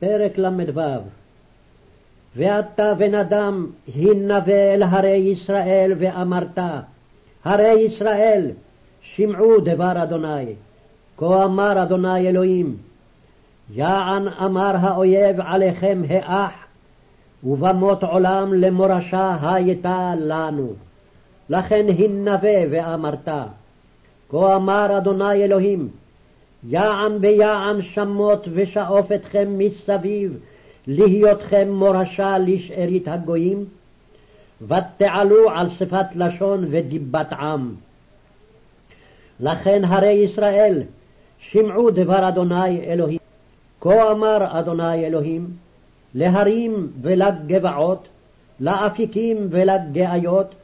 פרק ל"ו. ואתה בן אדם הנבא אל הרי ישראל ואמרת הרי ישראל שמעו דבר אדוני כה אמר אדוני אלוהים יען אמר האויב עליכם האח ובמות עולם למורשה הייתה לנו. לכן הנבא ואמרת כה אמר אדוני אלוהים יען ביען שמות ושאוף אתכם מסביב, להיותכם מורשה לשארית הגויים, ותעלו על שפת לשון ודיבת עם. לכן הרי ישראל, שמעו דבר אדוני אלוהים. כה אמר אדוני אלוהים, להרים ולגבעות, לאפיקים ולגאיות,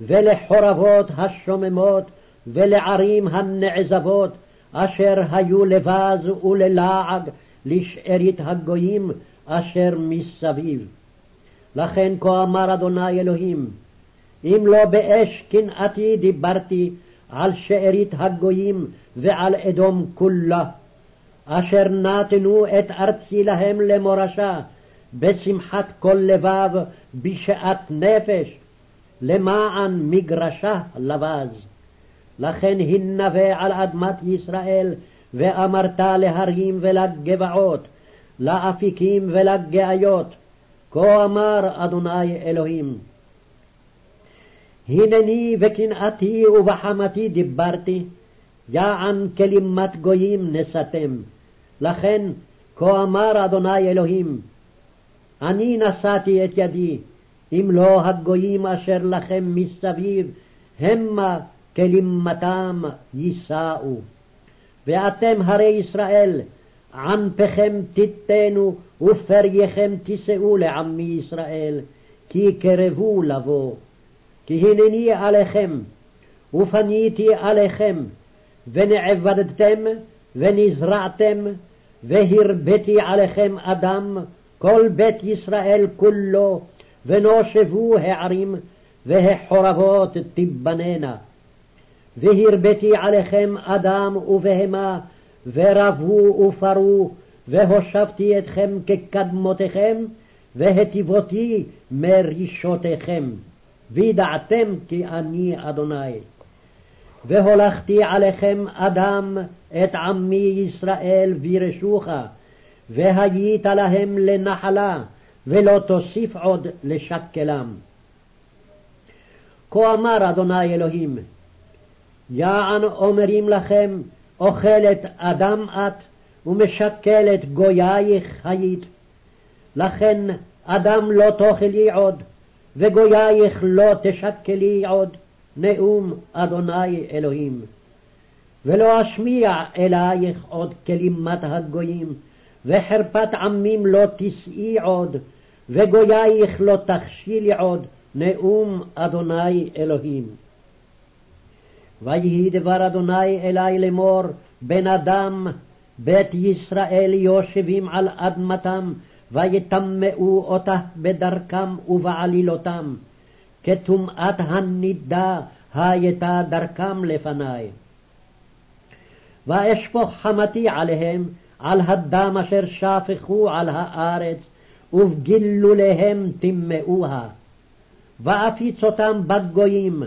ולחורבות השוממות, ולערים הנעזבות, אשר היו לבז וללעג לשארית הגויים אשר מסביב. לכן כה אמר אדוני אלוהים, אם לא באש קנאתי דיברתי על שארית הגויים ועל אדום כולה, אשר נתנו את ארצי להם למורשה, בשמחת כל לבב, בשאט נפש, למען מגרשה לבז. לכן הנבא על אדמת ישראל, ואמרת להרים ולגבעות, לאפיקים ולגאיות, כה אמר אדוני אלוהים. הנני בקנאתי ובחמתי דיברתי, יען כלימת גויים נשאתם. לכן כה אמר אדוני אלוהים, אני נשאתי את ידי, אם לא הגויים אשר לכם מסביב, המה כלימתם יישאו. ואתם הרי ישראל, ענפכם תיתנו ופרייכם תישאו לעמי ישראל, כי קרבו לבוא. כי הנני עליכם, ופניתי עליכם, ונעבדתם, ונזרעתם, והרביתי עליכם אדם, כל בית ישראל כולו, ונושבו הערים, והחורבות תיבננה. והרביתי עליכם אדם ובהמה, ורבו ופרו, והושבתי אתכם כקדמותיכם, והטיבותי מרישותיכם. וידעתם כי אני אדוני. והולכתי עליכם אדם את עמי ישראל וירשוך, והיית להם לנחלה, ולא תוסיף עוד לשקלם. כה אמר אדוני אלוהים, יען אומרים לכם, אוכלת אדם את, ומשקלת גוייך היית. לכן אדם לא תאכלי עוד, וגוייך לא תשקלי עוד, נאום אדוני אלוהים. ולא אשמיע אלייך עוד כלימת הגויים, וחרפת עמים לא תשאי עוד, וגוייך לא תכשילי עוד, נאום אדוני אלוהים. ויהי דבר אדוני אלי לאמור, בן אדם, בית ישראל יושבים על אדמתם, ויטמאו אותה בדרכם ובעלילותם. כטומאת הנידה הייתה דרכם לפני. ואשפוך חמתי עליהם, על הדם אשר שפכו על הארץ, ובגילוליהם טימאוה. ואפיץ אותם בגויים,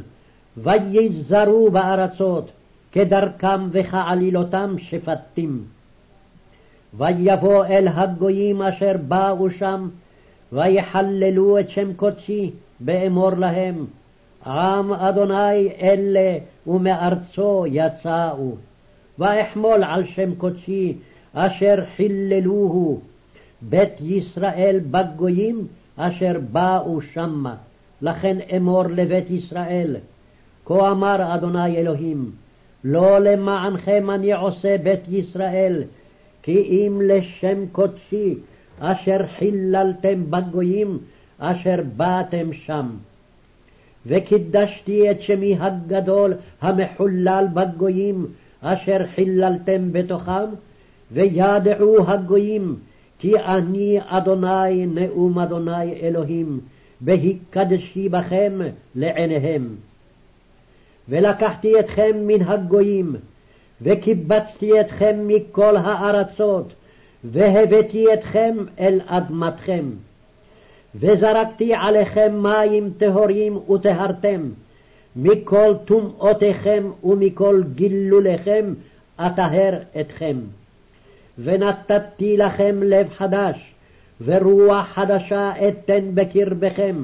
ויזרו בארצות, כדרכם וכעלילותם שפטים. ויבוא אל הגויים אשר באו שם, ויחללו את שם קודשי, באמור להם, עם אדוני אלה ומארצו יצאו. ואחמול על שם קודשי, אשר חיללוהו, בית ישראל בגויים, אשר באו שמה. לכן אמור לבית ישראל, כה אמר אדוני אלוהים, לא למענכם אני עושה בית ישראל, כי אם לשם קודשי, אשר חיללתם בגויים, אשר באתם שם. וקידשתי את שמי הגדול המחולל בגויים, אשר חיללתם בתוכם, וידעו הגויים, כי אני אדוני נאום אדוני אלוהים, והקדשי בכם לעיניהם. ולקחתי אתכם מן הגויים, וקיבצתי אתכם מכל הארצות, והבאתי אתכם אל אדמתכם. וזרקתי עליכם מים טהורים וטהרתם, מכל טומאותיכם ומכל גילוליכם אטהר אתכם. ונתתי לכם לב חדש, ורוח חדשה אתן בקרבכם,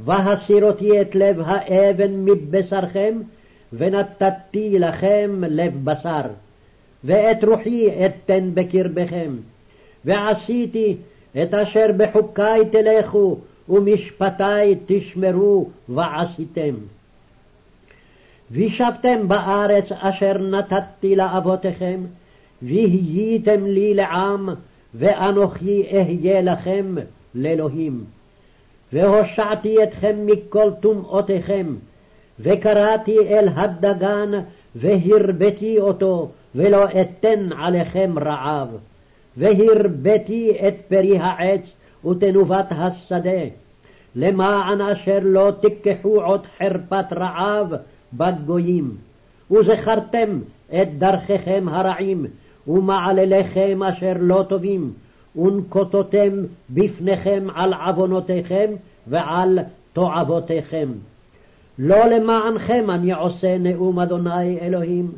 והסירותי את לב האבן מבשרכם, ונתתי לכם לב בשר. ואת רוחי אתן בקרבכם. ועשיתי את אשר בחוקי תלכו, ומשפטי תשמרו ועשיתם. וישבתם בארץ אשר נתתי לאבותיכם, והייתם לי לעם, ואנוכי אהיה לכם לאלוהים. והושעתי אתכם מכל טומאותיכם, וקראתי אל הדגן, והרביתי אותו, ולא אתן עליכם רעב. והרביתי את פרי העץ ותנובת השדה, למען אשר לא תיקחו עוד חרפת רעב בגויים. וזכרתם את דרכיכם הרעים, ומעלליכם אשר לא טובים, ונקוטותם בפניכם על עוונותיכם ועל תועבותיכם. לא למענכם אני עושה נאום אדוני אלוהים,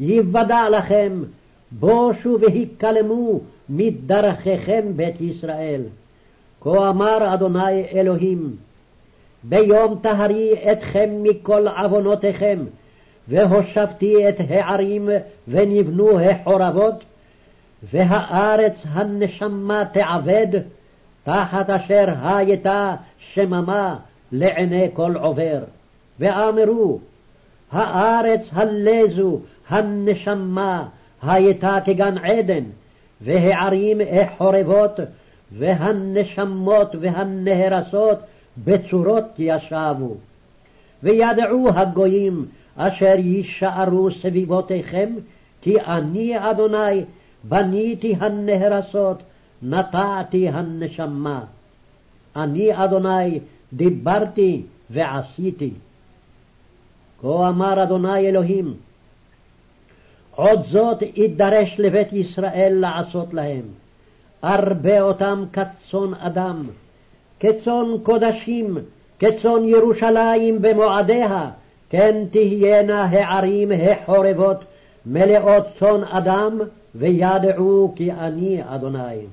יוודע לכם, בושו והיכלמו מדרכיכם בית ישראל. כה אמר אדוני אלוהים, ביום טהרי אתכם מכל עוונותיכם, והושבתי את הערים ונבנו החורבות, והארץ הנשמה תעבד, תחת אשר הייתה שממה לעיני כל עובר. ואמרו, הארץ הלזו הנשמה הייתה כגן עדן, והערים החורבות, והנשמות והנהרסות בצורות ישבו. וידעו הגויים אשר יישארו סביבותיכם, כי אני אדוני בניתי הנהרסות, נטעתי הנשמה. אני אדוני דיברתי ועשיתי. כה אמר אדוני אלוהים, עוד זאת יידרש לבית ישראל לעשות להם. ארבה אותם כצאן אדם, כצאן קודשים, כצאן ירושלים במועדיה, כן תהיינה הערים החורבות מלאות צאן אדם, וידעו כי אני אדוני.